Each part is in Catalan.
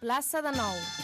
plaça de Nou.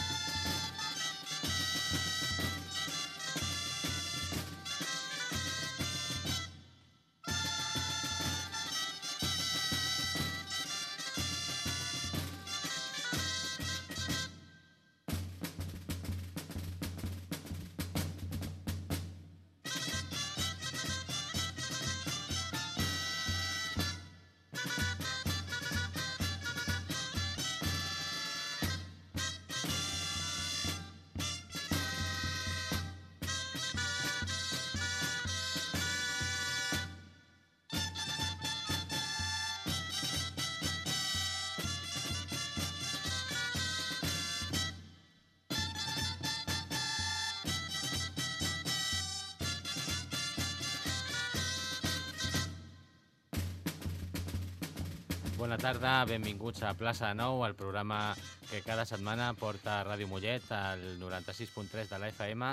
Bona tarda, benvinguts a Plaça Nou, el programa que cada setmana porta a Ràdio Mollet, al 96.3 de la FM,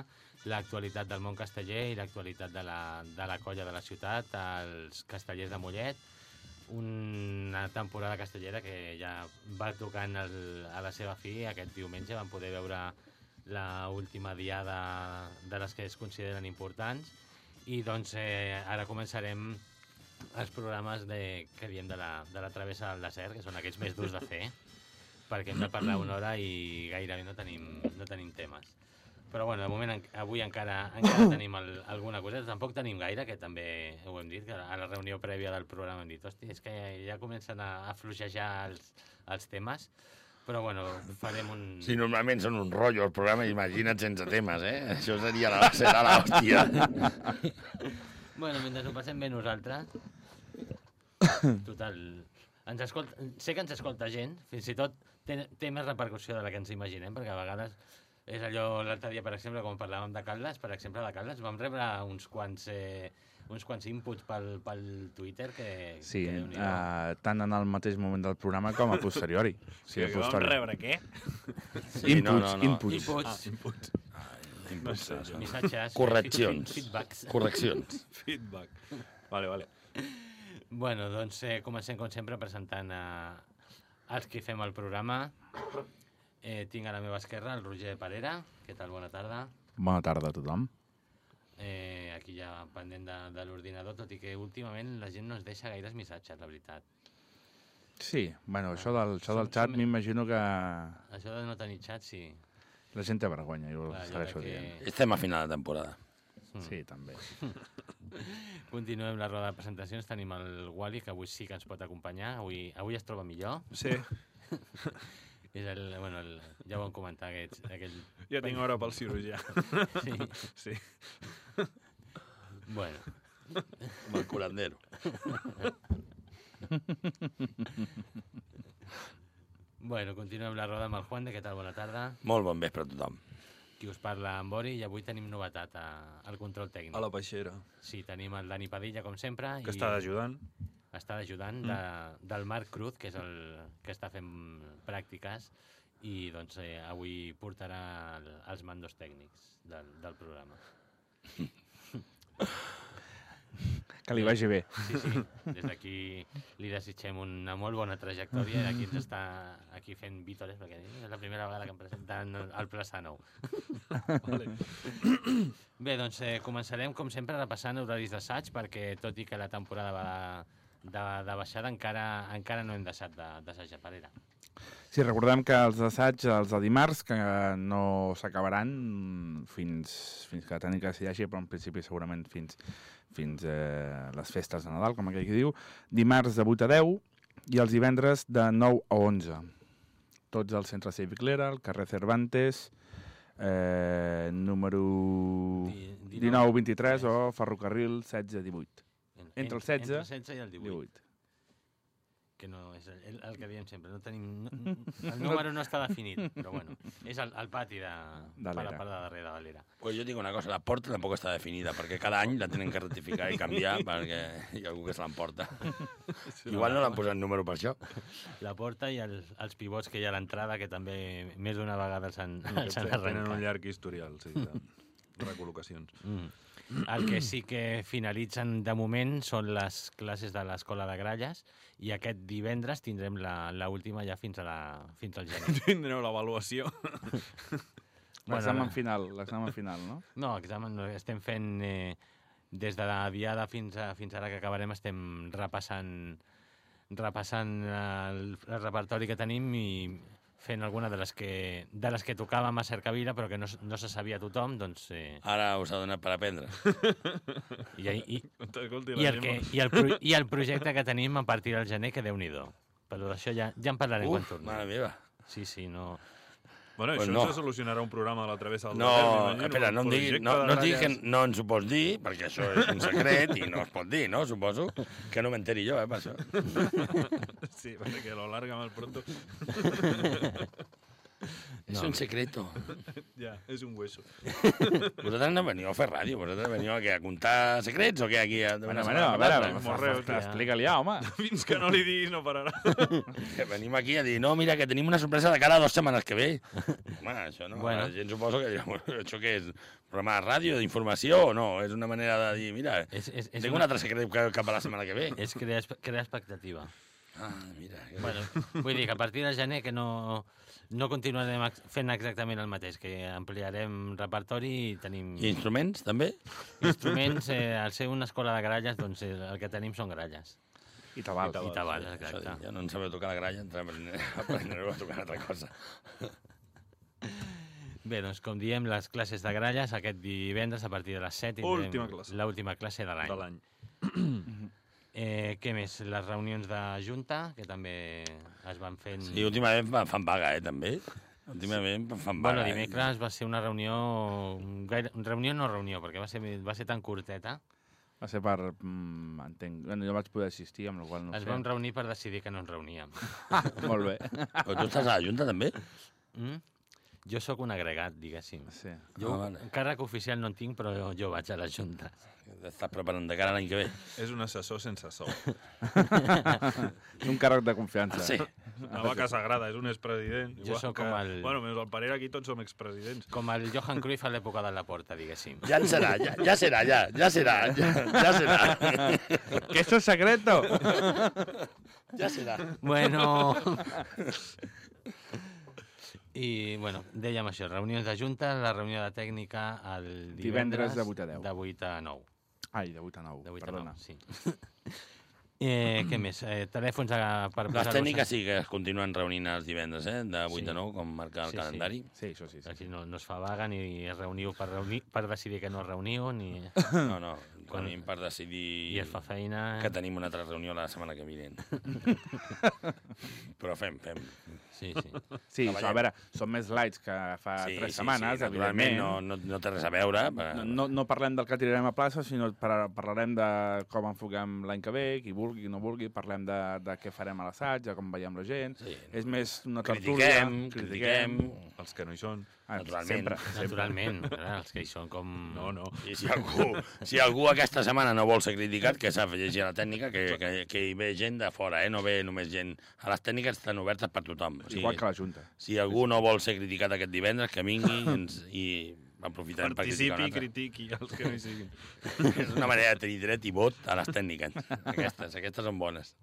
l'actualitat del món casteller i l'actualitat de, la, de la colla de la ciutat, els castellers de Mollet, una temporada castellera que ja va tocant el, a la seva fi. Aquest diumenge vam poder veure la última diada de les que es consideren importants i doncs eh, ara començarem els programes de, que diem de la, de la travessa del desert, que són aquests més durs de fer, perquè hem de parlar una hora i gairebé no tenim, no tenim temes. Però bueno, de moment en, avui encara, encara tenim el, alguna cosa. Tampoc tenim gaire, que també ho hem dit, que a la reunió prèvia del programa hem dit, hosti, és que ja, ja comencen a, a fluixejar els, els temes, però bueno, farem un... Si normalment són un rotllo el programa, imagina't sense temes, eh? Això seria la, serà l'hòstia. Bueno, mentre ho passem bé nosaltres, total, ens escolta, sé que ens escolta gent, fins i tot té, té més repercussió de la que ens imaginem, perquè a vegades és allò, l'altre dia, per exemple, quan parlàvem de Caldes, per exemple, de Caldes, vam rebre uns quants, eh, uns quants inputs pel, pel Twitter que... Sí, que uh, tant en el mateix moment del programa com a posteriori. Sí, a que vam posteriori. rebre què? Sí, inputs, no, no, no. inputs. Inputs, Ah, inputs. Inputs, No sé, missatges, Correccions. feed- feedbacks. Correccions. Feedback. Vale, vale. Bueno, doncs eh, comencem com sempre presentant a els que fem el programa. Eh, tinc a la meva esquerra el Roger Parera. Què tal? Bona tarda. Bona tarda a tothom. Eh, aquí ja pendent de, de l'ordinador, tot i que últimament la gent no es deixa gaires missatges, la veritat. Sí, bueno, això del, això del Som- xat som- m'imagino que Això de no tenir xat, sí. la gent té vergonya, jo ho Clar, segueixo que- dient. Estem a final de temporada. Sí, també. Continuem la roda de presentacions. Tenim el Wally, que avui sí que ens pot acompanyar. Avui, avui es troba millor. Sí, És el, bueno, el, ja ho vam comentar, aquest, aquell... ja tinc hora pel cirurgià. Sí. Sí. Bueno, Com el curandero. bueno, continuem la roda amb el Juan de Què tal? Bona tarda. Molt bon vespre a tothom. Qui us parla, en Bori, i avui tenim novetat a, al control tècnic. A la peixera, Sí, tenim el Dani Padilla, com sempre. que està ajudant. està ajudant de, del Marc Cruz, que és el que està fent pràctiques, i doncs eh, avui portarà el, els mandos tècnics del, del programa. Que li vagi bé. Sí, sí, des d'aquí li desitgem una molt bona trajectòria i aquí ens està aquí fent vítores, perquè és la primera vegada que em presenten al Plaça Nou. Vale. Bé, doncs eh, començarem, com sempre, repassant horaris d'assaig, perquè tot i que la temporada va de, de, de baixada, encara, encara no hem deixat de- d'assajar de, Parera. Sí, recordem que els assaigs, els de dimarts, que no s'acabaran fins, fins que teni que s'hi hagi, però en principi segurament fins, fins eh, les festes de Nadal, com aquell que diu, dimarts de 8 a 10 i els divendres de 9 a 11. Tots al centre cívic Lera, al carrer Cervantes, eh, número Di- 19-23 o ferrocarril 16-18. En- entre el en- 16 entre el 16 i el 18, 18. Que no és el, el que diem sempre. No tenim, no, el número no està definit, però bueno, és el, el pati de, De per la part de darrere de l'era. Pues jo dic una cosa, la porta tampoc està definida, perquè cada any la tenen que rectificar i canviar, perquè hi ha algú que se l'emporta. Igual no l'han posat número per això. La porta i els, els pivots que hi ha a l'entrada, que també més d'una vegada els han, els han Tenen un arrencat. llarg historial, sí. de- recol·locacions. Mm. El que sí que finalitzen de moment són les classes de l'Escola de Gralles i aquest divendres tindrem la, la última ja fins, a la, fins al gener. Tindreu l'avaluació. L'examen final, l'examen final, no? No, examen no, estem fent... Eh, des de la diada fins, a, fins ara que acabarem estem repassant repassant el, el repertori que tenim i fent alguna de les que, de les que tocàvem a Cercavila però que no, no se sabia tothom, doncs... Eh, Ara us ha donat per aprendre. i, i, i, la el que, i, el, pro- I el projecte que tenim a partir del gener, que déu-n'hi-do. Però d'això ja, ja en parlarem quan Uf, tornem. mare meva. Sí, sí, no... Bueno, això no. se solucionarà un programa de la Travessa del No, m'imagino, espera, no em projecte no, no, diguis que no ens ho pots dir, perquè això és un secret i no es pot dir, no? Suposo que no m'enteri jo, eh, per això. Sí, perquè lo larga más pronto. És No. un secreto. Ja, és un hueso. Vosaltres no veniu a fer ràdio, vosaltres veniu aquí a contar secrets o què, aquí a Bueno, una bueno, a veure, morreu, explica-li, ja, home. Fins que no li diguis no pararà. Que venim aquí a dir, no, mira, que tenim una sorpresa de cara a dues setmanes que ve. Home, això no, Bueno. la gent suposo que dirà, "Bueno, això què és? Programa de ràdio, d'informació o no? És una manera de dir, mira, És, és, és, tinc un altre secret que- cap a la setmana que ve. és crear, crear expectativa. Ah, mira. que- Bueno, vull dir que a partir de gener que no, no continuarem fent exactament el mateix, que ampliarem repertori i tenim I instruments, també? instruments. Eh, al ser una escola de gralles, doncs eh, el que tenim són gralles. I tabal. I tabals, Això exacte. dic, ja no en sabeu tocar la gralla, entre- aprendreu a tocar altra cosa. Bé, doncs com diem, les classes de gralles aquest divendres a partir de les 7 Última classe. l'última classe de l'any. De l'any. Eh, què més? Les reunions de Junta, que també es van fent... I últimament fa- fan vaga, eh, també. Últimament fan vaga. Bueno, eh? dimecres va ser una reunió... Gaire, reunió no reunió, perquè va ser, va ser tan curteta. Va ser per... Mm, entenc... Bueno, jo vaig poder assistir, amb la qual no es sé. vam reunir per decidir que no ens reuníem. Molt bé. Però tu estàs a la Junta, també? Mm? Jo sóc un agregat, diguéssim. Sí. Jo, Ah, vale. càrrec oficial no en tinc, però jo, jo vaig a les juntes. Estàs preparant de cara a l'any que ve. És un assessor sense sou. És un càrrec de confiança. Sí. Una vaca sagrada, és un expresident. Jo igual sóc que- com el- Bueno, menys el Parera, aquí tots som expresidents. Com el Johan Cruyff a l'època de la porta, diguéssim. Ja en serà, ja, ja serà, ja, ja serà, ja, ja serà. Que esto es secreto! Ja serà. Bueno... I, bueno, dèiem això, reunions de junta, la reunió de tècnica el divendres... Divendres de vuit a deu. De 8 a 9. Ai, de 8 a 9, De 8 perdona. a 9, sí. eh, què més? Eh, telèfons a, per Les tècniques sí que es continuen reunint els divendres, eh? De 8 Sí. a 9, com marca el Sí, sí. calendari. Sí, això sí. sí. Aquí no, no es fa vaga ni es reuniu per, reunir, per decidir que no es reuniu, ni, No, no, Quan- tenim per decidir i es fa feina... que tenim una altra reunió la setmana que vinent. Però fem, fem. Sí, sí. Sí, això, a veure, són més lights que fa sí, tres sí, setmanes, sí, evidentment. no, no, no té res a veure. Però... No, no parlem del que tirarem a plaça, sinó par parlarem de com enfoquem l'any que ve, qui vulgui, no vulgui, parlem de, de què farem a l'assaig, de com veiem la gent. Sí. És més una tertúlia. Critiquem, critiquem. Els que no hi són. Ah, Naturalment. Sempre. Naturalment, clar, els que hi són com... No, no. I si algú, si algú aquesta setmana no vol ser criticat, que s'afegeixi a la tècnica, que, que, que hi ve gent de fora, eh? no ve només gent... A les tècniques estan obertes per tothom. O sigui, Igual que la Junta. si algú no vol ser criticat aquest divendres, que vingui ens, i aprofitarem per criticar Participi i un altre. critiqui els que no hi siguin. És una manera de tenir dret i vot a les tècniques. Aquestes, aquestes són bones.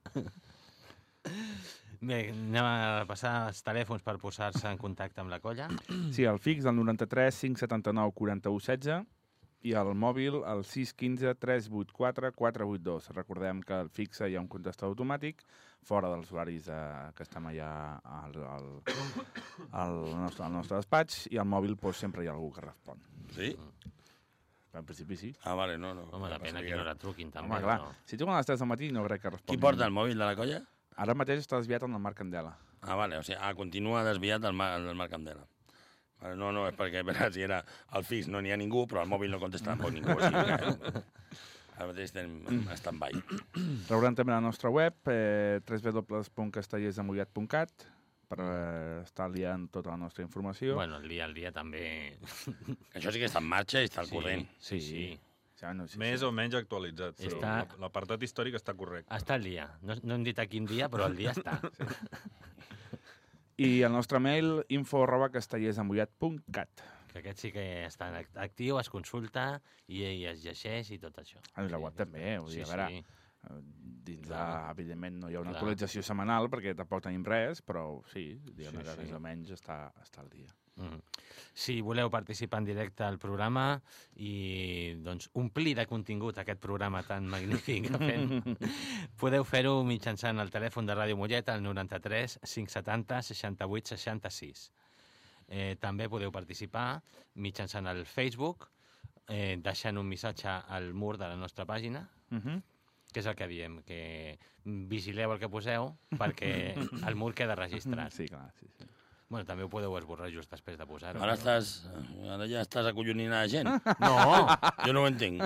Bé, anem a passar els telèfons per posar-se en contacte amb la colla. Sí, el fix del 93 579 41 16 i el mòbil el 615 384 482. Recordem que al fixe hi ha un contestador automàtic fora dels horaris eh, que estem allà al, al, al, nostre, al nostre despatx i al mòbil doncs, sempre hi ha algú que respon. Sí? En principi sí. Ah, vale, no, no. Home, depèn a quina hora truquin, també. Home, clar, no? si truquen a les 3 del matí no crec que respongui. Qui porta el mòbil de la colla? Ara mateix està desviat en el Marc Candela. Ah, vale, o sigui, ah, continua desviat del, Mar, del Marc Candela. Vale, no, no, és perquè a veure, si era el fix no n'hi ha ningú, però el mòbil no contesta tampoc ningú. O sigui que, ara mateix estem en stand-by. Rebran també la nostra web, eh, www.castellersdemollat.cat per eh, estar liant tota la nostra informació. Bueno, el dia al dia també... Això sí que està en marxa i està al corrent. Sí, sí. Ja, no, sí, Més sí. o menys actualitzat. Però Està- la- L'apartat històric està correcte. Està al dia. No, no hem dit a quin dia, però el dia està. I el nostre mail info arroba castellersdemollat.cat que aquest sí que està actiu, es consulta i, i es llegeix i tot això. Ah, la web també, vull dir, a veure, sí. eh, dins de, evidentment, no hi ha una Clar. actualització setmanal perquè tampoc tenim res, però sí, diguem Sí, que sí. més o menys està, està al dia. Mm. Si voleu participar en directe al programa i doncs, omplir de contingut aquest programa tan magnífic que fem, podeu fer-ho mitjançant el telèfon de Ràdio Mollet al 93 570 68 66. Eh, també podeu participar mitjançant el Facebook, eh, deixant un missatge al mur de la nostra pàgina, Uh -huh. que és el que diem, que vigileu el que poseu perquè el mur queda registrat. Sí, clar, sí, sí. Bueno, també ho podeu esborrar just després de posar-ho. Ara, no? estàs, ara ja estàs acollonint la gent. No! Jo no ho entenc.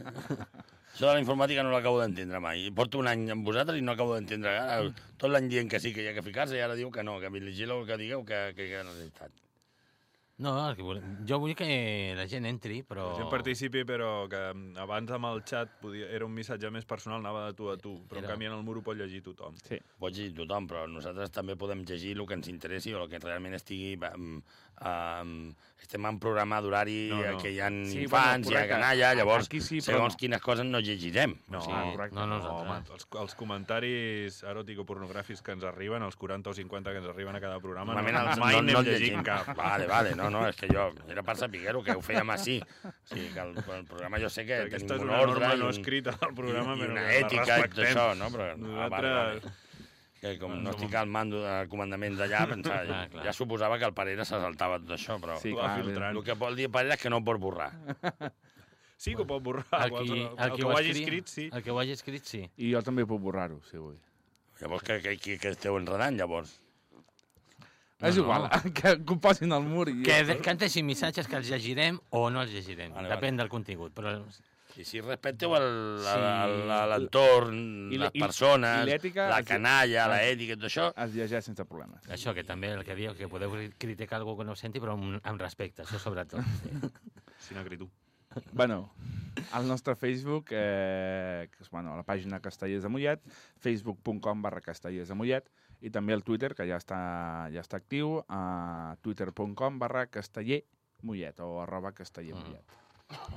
Això de la informàtica no l'acabo d'entendre mai. Porto un any amb vosaltres i no acabo d'entendre. Ara, tot l'any dient que sí, que hi ha que ficar-se, i ara diu que no, que vigileu el que digueu, que, que, que no és veritat. No, el que volem... jo vull que la gent entri, però... La gent participi, però que mm, abans amb el xat podia, era un missatge més personal, anava de tu a tu, però Era- en canvi en el mur ho pot llegir tothom. sí. Pot llegir tothom, però nosaltres també podem llegir el que ens interessi o el que realment estigui... Um, estem en programa d'horari No, no, no. que hi ha Sí, infants, bueno, hi ha canalla, llavors, Aquí sí, però segons no. quines coses no llegirem. No, Sí, correcte. no No, nosaltres. home, els, els comentaris eròtico-pornogràfics que ens arriben, els 40 o 50 que ens arriben a cada programa, Normalment no, els, mai no, n'hem no llegit llegim. cap. Vale, vale, no, no, és que jo, era per saber-ho, que ho fèiem així. O sigui, que el, el programa jo sé que Aquesta és tenim un una ordre norma i, no un, escrita del programa, i, i però una ètica i tot això, no? Però, no, ah, vale, vale. Que com no Som- estic al mando del comandament d'allà, pensava, Clar, clar. ja suposava que el Parera se saltava tot això, però Sí, Ho clar, el que vol dir Parera és que no ho pot borrar. Sí que ho pot borrar. El qui, el, qui que ho hagi escrit, sí. El que ho hagi escrit, sí. I jo també puc borrar-ho, si vull. Llavors, que, que, que, que esteu enredant, llavors? No, és no. igual, que, que ho posin al mur i... Que, de- que entessin missatges que els llegirem o no els llegirem. Vale, Depèn del contingut. Però I si respecteu Sí. l'entorn, I les la- i- persones, i l'ètica la canalla, l'ètica i tot això, Es llegeix sense problemes. això, que també el que diu, que podeu cri- criticar algú que no ho senti, però amb, amb respecte, això sobretot. Sí. Sin acritud. Bueno, al nostre Facebook, eh, que és bueno, la pàgina Castellers de Mollet, facebook.com barra Castellers de Mollet, i també el Twitter, que ja està, ja està actiu, a twitter.com barra Casteller Mollet, o arroba Casteller Mm.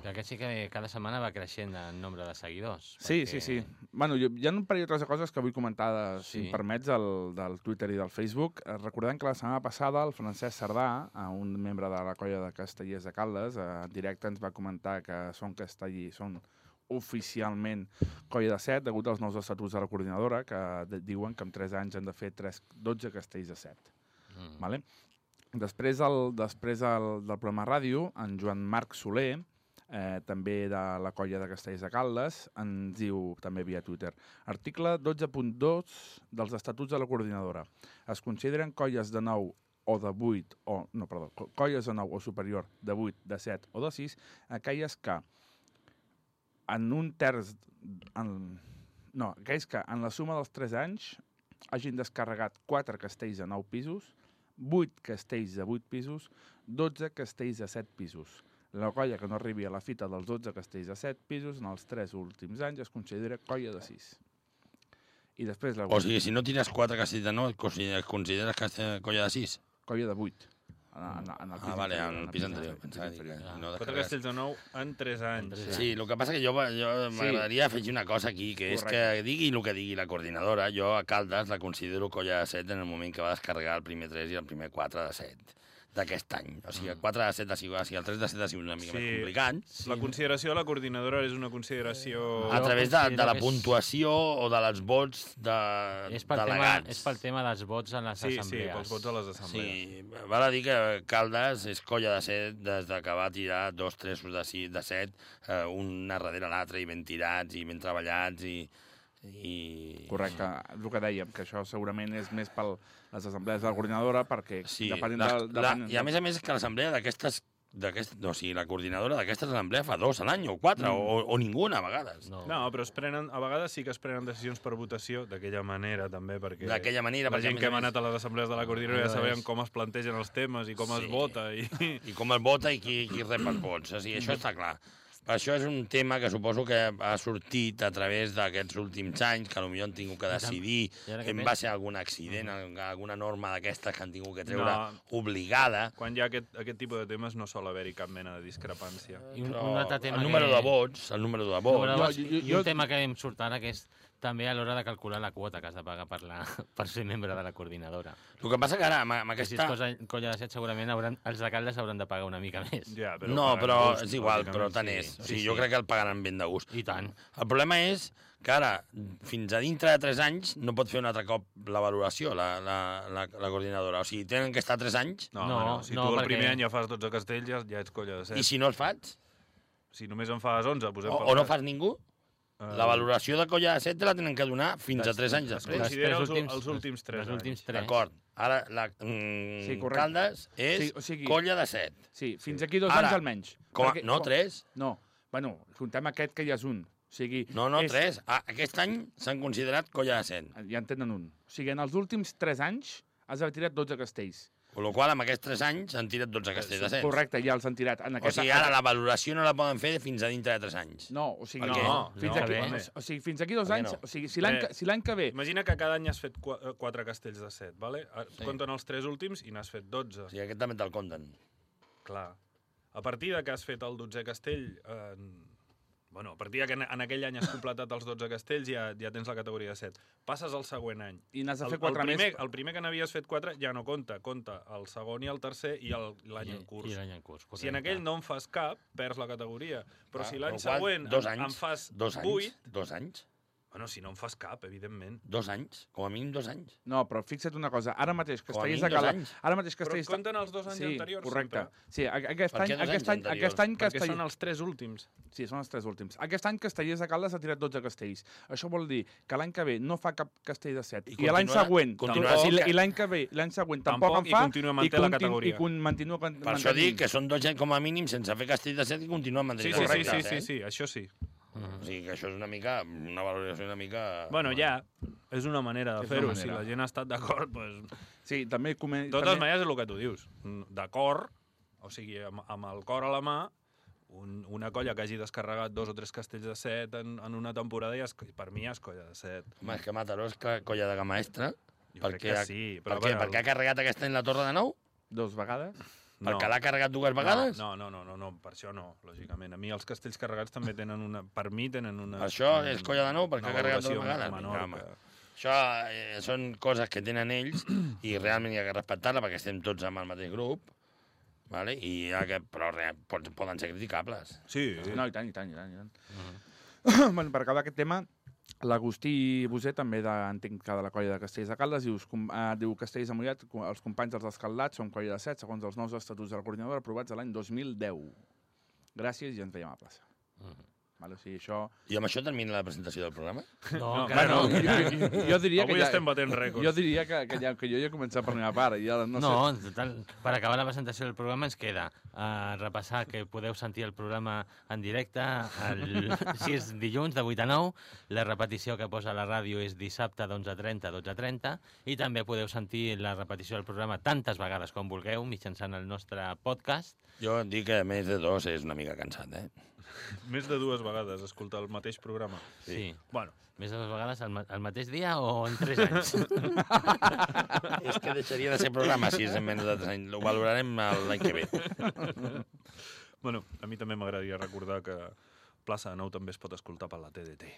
Que aquest sí que cada setmana va creixent en nombre de seguidors. Sí, perquè- sí, sí. Bueno, jo, hi ha un parell de coses que vull comentar, de, si Sí. em permets, del, del Twitter i del Facebook. Eh, Recordem que la setmana passada el Francesc Cerdà, eh, un membre de la colla de Castellers de Caldes, eh, en directe ens va comentar que són castellí, són oficialment colla de set, degut als nous estatuts de la coordinadora, que de, diuen que en 3 anys han de fer 3, 12 castells de set. Mm. Vale? Després, el, després el, del programa ràdio, en Joan Marc Soler, eh, també de la colla de Castells de Caldes, ens diu també via Twitter. Article 12.2 dels Estatuts de la Coordinadora. Es consideren colles de 9 o de 8, o, no, perdó, co- colles de 9 o superior, de 8, de 7 o de 6, aquelles que en un terç... En, no, aquells que en la suma dels 3 anys hagin descarregat 4 castells de 9 pisos, 8 castells de 8 pisos, 12 castells de 7 pisos. La colla que no arribi a la fita dels 12 castells de 7 pisos en els 3 últims anys es considera colla de 6. I després la o sigui, si no tires quatre castells de nou, et consideres, consideres que és colla de sis? colla de 8. En, en, en el pis Ah, vale, en el pis anterior. Pensava dir que Ah. no Quatre castells de nou en 3 anys. Sí, el que passa que jo, jo m'agradaria afegir una cosa aquí, que és Correcte. que digui el que digui la coordinadora, jo a Caldes la considero colla de 7 en el moment que va descarregar el primer 3 i el primer 4 de 7 d'aquest any. O sigui, el 4 de 7 ha sigut, o sigui, el 3 de 7 ha sigut una mica Sí. més complicat. Sí. La consideració de la coordinadora és una consideració... A través de, de la puntuació o de les vots de És pel, tema, delegats. és pel tema dels vots a les Sí, sí, assemblees. pels vots a les assemblees. Sí, val a dir que Caldes és colla de set des de que va tirar dos tresos de, sis, de set, eh, un darrere l'altre, i ben tirats, i ben treballats, i... i... Correcte, el que dèiem, que això segurament és més per les assemblees de la coordinadora, perquè Sí, depenent la, del... la, i a més a més que l'assemblea d'aquestes d'aquest, no, o sigui, la coordinadora d'aquestes assemblees fa dos a l'any, o quatre, Mm. o, o ninguna, a vegades. No. No, però es prenen, a vegades sí que es prenen decisions per votació, d'aquella manera també, perquè D'aquella manera, la perquè, gent a que hem anat a les assemblees de la coordinadora ja Allò sabem és- com es plantegen els temes i com Sí. es vota. I... I com el vota i qui, qui rep els vots. O sigui, això està clar. Això és un tema que suposo que ha sortit a través d'aquests últims anys, que potser han tingut que decidir I en base a algun accident, a alguna norma d'aquestes que han tingut que treure No. obligada. Quan hi ha aquest, aquest tipus de temes no sol haver-hi cap mena de discrepància. I un, Però un altre tema el número que... de vots, el número de vots... Número de Jo- vots, jo- I jo- un tema que em surt ara, que és també a l'hora de calcular la quota que has de pagar per, la, per ser membre de la coordinadora. El que passa que ara, amb, amb Que si és aquesta... cosa, colla de set, segurament hauran, els alcaldes hauran de pagar una mica més. Ja, Però no, però gust, és igual, però tant sí. és. O Sí, sigui, sí. jo crec que el pagaran ben de gust. I tant. El problema és que ara, fins a dintre de 3 anys, no pot fer un altre cop la valoració, la, la, la, la coordinadora. O sigui, tenen que estar 3 anys, No, No, no, si no, tu el perquè- primer any ja fas 12 castells, ja, ja ets colla de set. i si no els fas, Si només en fas 11, posem o, per o no fas ningú, la valoració de colla de 7 te la tenen que donar fins a Les- 3 anys Es després. considera Les els, tres últims- els últims 3 els últims tres. D'acord. Ara, la, mm, Sí, correcte. Caldes és Sí, o sigui- colla de 7. Sí, fins aquí dos Ara, anys almenys. Com a, Perquè- no, com- 3. No, bueno, comptem aquest que ja és un. O sigui, No, no, és, 3. Ah, aquest any s'han considerat colla de 100. Ja en tenen un. O sigui, en els últims 3 anys has d'haver tirat 12 castells. Amb la qual cosa, amb aquests 3 anys han tirat 12 castells de 100. Correcte, ja els han tirat. En O aquesta, sigui, ara la valoració no la poden fer fins a dintre de 3 anys. No, o sigui, Per què? no, fins, No, aquí, bé. o sigui, fins aquí dos Per què anys... no? O sigui, si l'any que, si que ve... Imagina que cada any has fet 4 castells de 7, vale? Et Sí. compten els 3 últims i n'has fet 12. O sigui, aquest també te'l compten. Clar. A partir de que has fet el 12è castell... Eh, bueno, a partir de que en, en aquell any has completat els 12 castells ja, ja tens la categoria de 7. Passes al següent any. I n'has de El, fer el, quatre primer, més... el primer que n'havies fet 4 ja no compta. Compta el segon i el tercer i el- l'any en curs. I l'any en curs, Si en aquell no en fas cap, perds la categoria. Però Ah, si l'any següent dos en, anys, en fas Dos anys. 8... Dos anys. Bueno, si no en fas cap, evidentment. Dos anys. Com a mínim dos anys. No, però fixa't una cosa. Ara mateix, a mínim de dos Cala... anys. Ara mateix Però Castellers... compten els dos anys sí, anteriors correcte. sempre. Sí, a- aquest any, aquest any, aquest any Perquè Castellers... són els tres últims. Sí, són els tres últims. Aquest any Castellers de Caldes ha tirat 12 castells. Això vol dir que l'any que ve no fa cap castell de 7. I I, l'any següent... continuarà tampoc, que- I l'any que ve, l'any següent tampoc, Tampoc, en i fa... continua manté la categoria. I con, continua con, Per això dic que són dos anys com a mínim sense fer castell de set i continuen Sí, mantenint sí, la sí, sí, qualitat, sí, eh? sí, això sí. O sigui, que això és una mica... Una valoració una mica... Bueno, ja, és una manera de fer-ho. Si la gent ha estat d'acord, doncs... Sí, també... Come... De totes també... maneres és el que tu dius. Mm, D'acord, o sigui, amb, amb el cor a la mà, un, una colla que hagi descarregat dos o tres castells de set en, en una temporada, ja és, per mi ja és colla de set. Home, és que Mataró és colla de gamma extra. Jo perquè, crec que sí, però... per què? bueno, Perquè ha carregat aquesta en la Torre de Nou? Dos vegades? Perquè l'ha carregat dues vegades? No, no, no, no, no, per això no, lògicament. A mi els castells carregats també tenen una... Per mi tenen una... Per això és colla de nou, perquè una ha carregat dues vegades. menor Vinga, que- Això eh, són coses que tenen ells i realment hi ha que respectar-la perquè estem tots amb el mateix grup, vale? I ha que, però re, poden ser criticables. Sí, No, i tant, i tant, i tant. I tant. Mhm. bueno, per acabar aquest tema, l'Agustí Bosé, també de, entenc que de la colla de Castells de Caldes, diu, uh, diu Castells de Mollet, els companys dels escaldats són colla de set, segons els nous estatuts de la coordinadora aprovats l'any 2010. Gràcies i ens veiem a plaça. Mhm. Vale, o sigui, això... I amb això termina la presentació del programa? No, No, encara Bueno, no. jo, jo, jo diria Avui que ja... estem batent rècords. Jo diria que, que, ja, que jo ja he començat per la meva part. i Ja, no, No, sé. total, per acabar la presentació del programa ens queda uh, repassar que podeu sentir el programa en directe el, si és dilluns de 8 a 9, la repetició que posa la ràdio és dissabte d'11.30 a 12.30 i també podeu sentir la repetició del programa tantes vegades com vulgueu mitjançant el nostre podcast. Jo dic que més de dos és una mica cansat, eh? Més de dues vegades escoltar el mateix programa. Sí. sí. Bueno, Més de dues vegades al, ma al mateix dia o en 3 anys? és que deixaria de ser programa si és en menys de tres anys. Ho valorarem l'any que ve. bueno, a mi també m'agradaria recordar que Plaça de Nou també es pot escoltar per la TDT.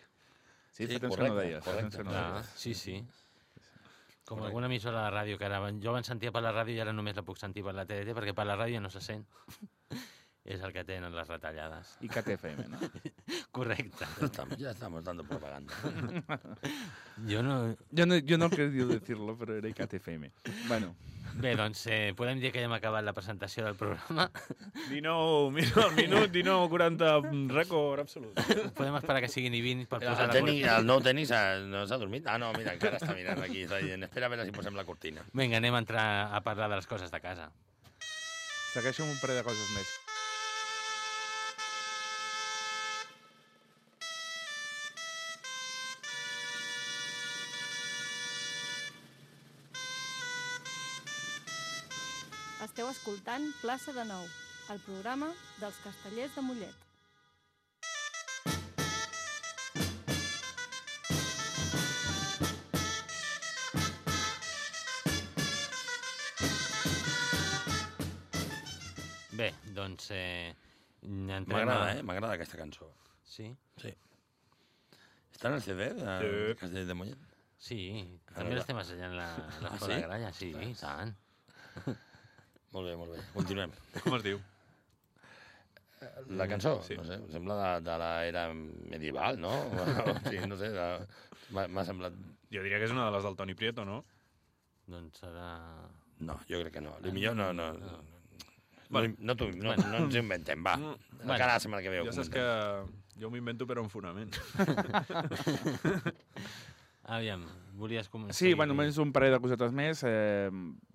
Sí, Sí, correcte, no deies. correcte. no deies. sí, sí. Com alguna emissora de ràdio que ara jo abans sentia per la ràdio i ara només la puc sentir per la TDT perquè per la ràdio no se sent. És el que tenen les retallades. I KTFM, no? Correcte. Estamos, ya estamos dando propaganda. Jo no... Yo no, yo no quería decirlo, pero era KTFM. Bueno, Bé, doncs eh, podem dir que ja hem acabat la presentació del programa. 19 minut, minut 19, 40, rècord absolut. Podem esperar que siguin i 20 per El, posar la tècnic, cortina. el nou tenis ha- no s'ha dormit? Ah, no, mira, encara està mirant aquí. Està dient, espera a veure si posem la cortina. Vinga, anem a entrar a parlar de les coses de casa. segueixo amb un parell de coses més. Esteu escoltant Plaça de Nou, el programa dels castellers de Mollet. Bé, doncs... Eh, M'agrada, eh? M'agrada aquesta cançó. Sí? Sí. Està en el CD de sí. De Mollet? Sí, també l'estem assenyant la, la ah, sí? gralla, sí, i tant. Molt bé, molt bé. Continuem. Com es diu? La cançó, Sí. no sé, sembla de, de l'era medieval, no? sí, no sé, de- m'ha semblat... Jo diria que és una de les del Toni Prieto, no? Doncs serà... No, jo crec que no. El millor no... no, no. Bueno. No, no, no, no ens inventem, va. Mm, Bueno. Cada setmana que ve ho Ja saps que comentem. jo m'invento per un fonament. Aviam, volies començar? Sí, bueno, només un parell de cosetes més, eh,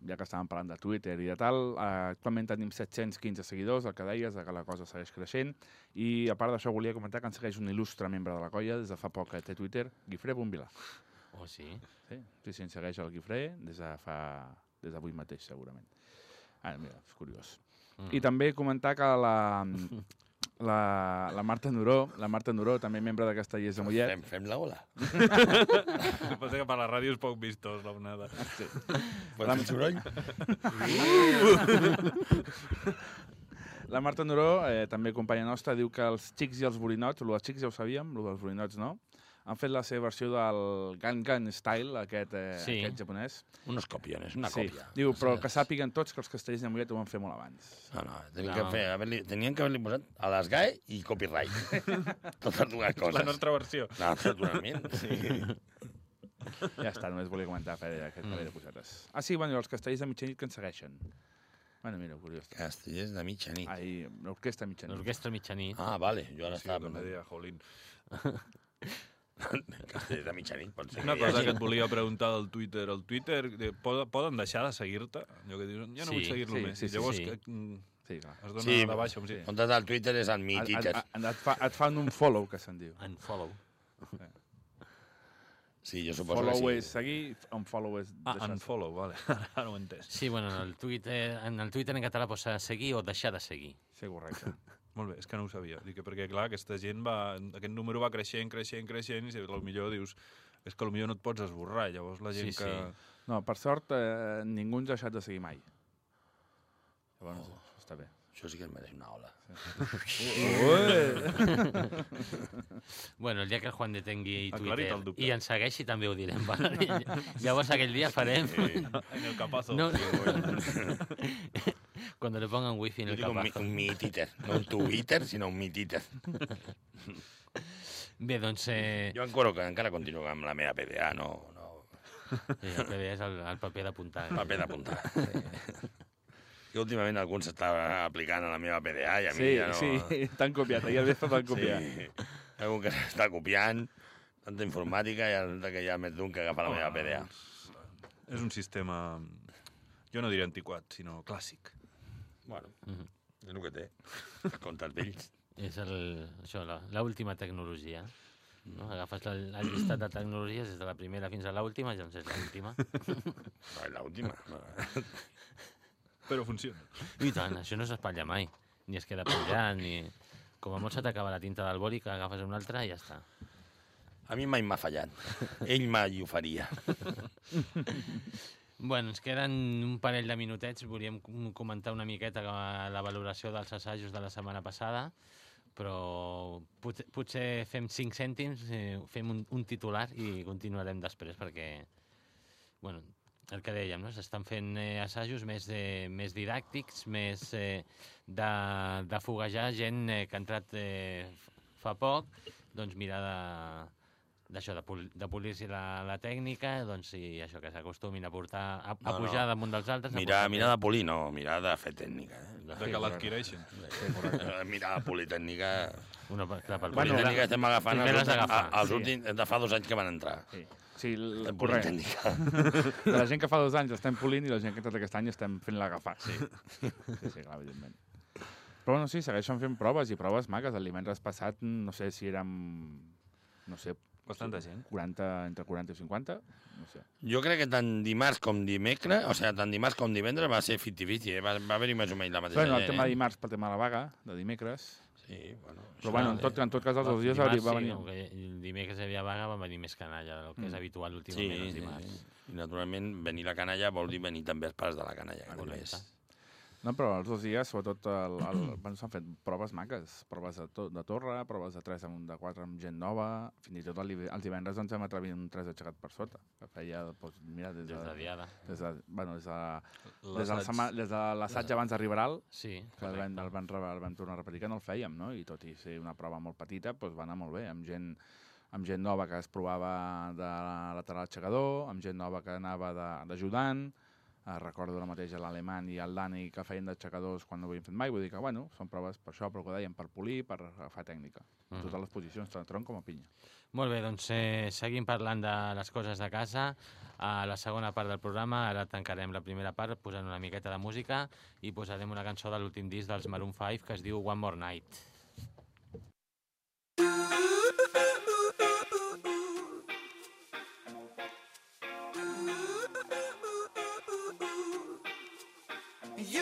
ja que estàvem parlant de Twitter i de tal. Eh, actualment tenim 715 seguidors, el que deies, de que la cosa segueix creixent. I a part d'això volia comentar que ens segueix un il·lustre membre de la colla des de fa poc que té Twitter, Guifré Bombilà. Oh, sí? Sí, sí, sí, ens segueix el Guifré des de fa... des d'avui mateix, segurament. Ah, mira, és curiós. Mm. I també comentar que la, la, la Marta Nuró, la Marta Nuró, també membre de Castellers de Mollet, Fem, fem la ola. El que per la ràdio és poc vistós, la onada. Pots fer soroll? La Marta Noró, eh, també companya nostra, diu que els xics i els borinots, el dels xics ja ho sabíem, el dels borinots no, han fet la seva versió del Gangan Style, aquest, eh, Sí. aquest japonès. Unos copiones, una sí. còpia. Diu, però que sàpiguen tots que els castells de Mollet ho van fer molt abans. No, no, tenien, No. Que fer, haver tenien que haver-li posat a les GAE i copyright. Totes dues coses. La nostra versió. No, naturalment, sí. Ja està, només volia comentar fer aquest parell de cosetes. Ah, sí, bueno, els castells de mitjanit que ens segueixen. Bueno, mira, curiós. Castellers de mitjanit. Ai, l'orquestra mitjanit. L'orquestra mitjanit. Ah, vale, jo ara Sí, estava també pensant. deia, jolín. De mitjanit, pot ser. Una cosa que et volia preguntar del Twitter. El Twitter, eh, poden, deixar de seguir-te? Allò que dius, ja no Sí, vull seguir-lo sí, més. sí, sí, llavors sí. que, mm, Sí, clar. es dona Sí, de baixa. Sí. On el Twitter és el Et, mític. et, et, fa, et fan un follow, que se'n diu. Unfollow. Sí, jo suposo Follow que és sí. seguir, un follow és Ah, deixar. unfollow, vale. Ara ho he entès. Sí, bueno, en el Twitter en, el Twitter en català posa seguir o deixar de seguir. Sí, correcte. Molt bé, és que no ho sabia. Dic que perquè, clar, aquesta gent va... Aquest número va creixent, creixent, creixent, i si potser dius... És que potser no et pots esborrar, llavors la gent Sí, que... sí. No, per sort, eh, ningú ens ha deixat de seguir mai. Llavors, oh. està bé. Això sí que es mereix una ola. Bueno, el dia que el Juan detengui Twitter el i ens segueixi també ho direm. vale? Llavors aquell dia farem... En el capazo. No, Cuando le pongan wifi en Jo el mi- capazo. un mititer. No un Twitter, sinó un mititer. Bé, doncs... Eh, Jo encara, que encara continuo amb la meva PDA, no, no sí, el PB és el, el paper d'apuntar. paper d'apuntar. Que últimament algun s'està aplicant a la meva PDA i a mi Sí, ja no... sí, t'han copiat. Ahir al vespre t'han copiat. Sí. Algun que s'està copiant, tanta informàtica, i resulta que hi ha més d'un que agafa la meva PDA. És un sistema... Jo no diré antiquat, sinó clàssic. Bueno, Mhm. és el que té. Comptes vells. És el, això, la- l'última tecnologia. No? Agafes el, el llistat de tecnologies des de la primera fins a l'última, doncs és l'última. No, és l'última. Però funciona. I tant, això no s'espatlla mai. Ni es queda penjat, ni... Com a molt se t'acaba la tinta del boli, que agafes una altra i ja està. A mi mai m'ha fallat. Ell mai ho faria. Bueno, ens queden un parell de minutets. Volíem com- comentar una miqueta la valoració dels assajos de la setmana passada, però potser, potser fem cinc cèntims, eh, fem un, un titular i continuarem després, perquè, bueno, el que dèiem, no? s'estan fent eh, assajos més, de, més didàctics, més eh, de, de foguejar gent eh, que ha entrat eh, fa poc, doncs mirar de d'això, de, pol de polir-s'hi la, la tècnica, doncs i això, que s'acostumin a portar, a, a No, no. pujar damunt dels altres. Mirar, portar- mirar de polir, no, mirar de fer tècnica. Eh? De que l'adquireixen. Mirar de politècnica... Una, clar, pel Bueno, Politècnica estem agafant els, l'has d'agafar, a- els sí. últims, de fa dos anys que van entrar. Sí. Sí, l- De correcte. De la gent que fa dos anys estem polint i la gent que tot aquest any estem fent l'agafar. Sí. sí, sí, clar, evidentment. Però bueno, sí, segueixen fent proves i proves maques. El divendres passat, no sé si érem, no sé, Bastanta gent. 40, entre 40 i 50, no sé. Jo crec que tant dimarts com dimecres, o sigui, tant dimarts com divendres va ser 50-50, eh? va, va haver-hi més o menys la mateixa Bueno, el gent, tema de eh? dimarts pel tema de la vaga, de dimecres. Sí, bueno. Però bueno, en tot, en tot cas, els dos dies Dimarts, va venir... Sí, que el dimecres hi havia vaga, va venir més canalla, del que és Mm. habitual Sí, últimament els sí, dimarts. sí. I naturalment venir la canalla vol dir venir també els pares de la canalla. Que Correcte. més. No, però els dos dies, sobretot, el, el, bueno, s'han fet proves maques, proves de, to, de torre, proves de 3 amb de 4 amb gent nova, fins i tot el, els divendres ens hem atrevit un 3 aixecat per sota, que feia, doncs, mira, des de... Des de diada. Des de, bueno, des de, des de, des de l'assaig abans d'arribar al, Sí, que el vam, el, vam, el vam tornar a repetir, que no el fèiem, no? I tot i ser una prova molt petita, doncs va anar molt bé, amb gent amb gent nova que es provava de lateral aixecador, amb gent nova que anava de- d'ajudant, eh, recordo ara mateix l'alemany i el Dani que feien d'aixecadors quan no ho havien fet mai, vull dir que, bueno, són proves per això, però que ho dèiem, per polir, per agafar tècnica. Mm. Mhm. Totes les posicions, tant tronc com a pinya. Molt bé, doncs eh, seguim parlant de les coses de casa. A la segona part del programa, ara tancarem la primera part posant una miqueta de música i posarem una cançó de l'últim disc dels Maroon 5 que es diu One More Night.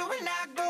going out.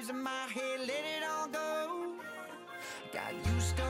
leaves in my head, let it all go. Got used to